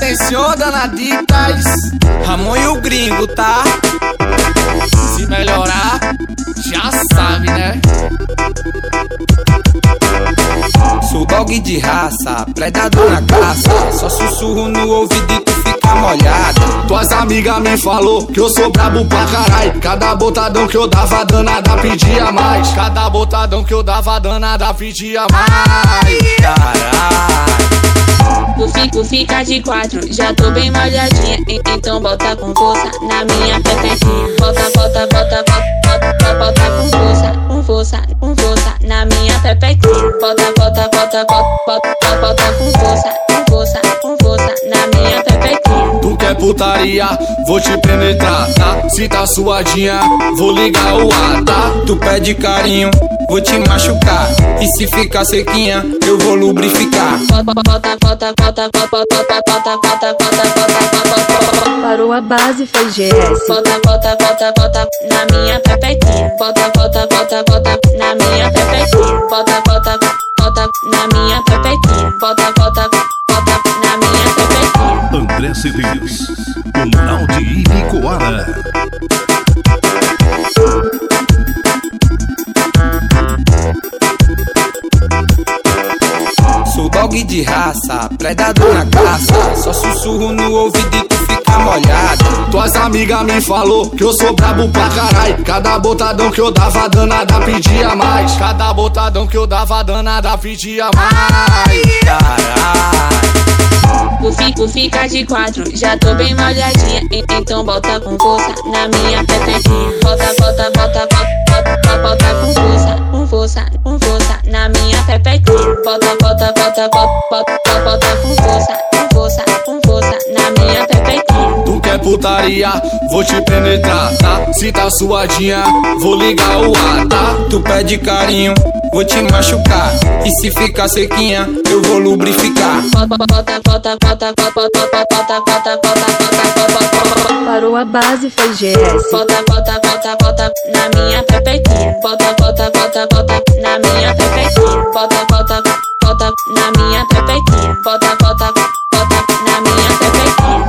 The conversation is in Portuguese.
Atenção, danaditas, Ramon e o gringo, tá? Se melhorar, já sabe, né? Sou dog de raça, predador na caça. Só sussurro no ouvido e tu fica molhada. Tuas amigas me falou que eu sou brabo pra carai. Cada botadão que eu dava danada pedia mais. Cada botadão que eu dava danada pedia mais. Caralho. Fico, fica de quatro, já tô bem molhadinha. Então bota com força na minha pepequinha. Bota, bota, bota, bota, bota, bota com força, com força, com força na minha pepequinha. Bota, bota, bota, bota, bota, bota com força, com força, com força na minha pepequinha. Tu quer putaria? Vou te penetrar, tá? Se tá suadinha, vou ligar o ar, tá? Tu pede carinho, vou te machucar. E se ficar sequinha, eu vou lubrificar. Bota, bota, Parou a base, fez GS. Bota, bota, bota, bota na minha pepequinha. Bota, bota, bota, bota na minha pepequinha. Bota, bota, bota na minha pepequinha. Bota, bota, bota na minha pepequinha. André Cedeiros, Ronaldo e Nicoara. De raça, predador na caça. Só sussurro no ouvido e tu fica molhada. Tuas amigas me falou que eu sou brabo pra carai. Cada botadão que eu dava danada pedia mais. Cada botadão que eu dava danada pedia mais. Caralho. Tu fico, fica de quatro, já tô bem molhadinha. En- Então bota com força na minha pepequinha. Bota, bota, bota, bota, bota, bota, bota, com força, com força, com força na minha pepequinha. Tu quer putaria, vou te penetrar, tá? Se tá suadinha, vou ligar o ar, tá? Tu pede carinho, vou te machucar. E se ficar sequinha, eu vou lubrificar. Parou a base, foi GS. Bota, bota, bota, bota na minha pepequinha. Bota, bota, bota, bota. pepequinha. Bota, bota, bota na minha pepequinha.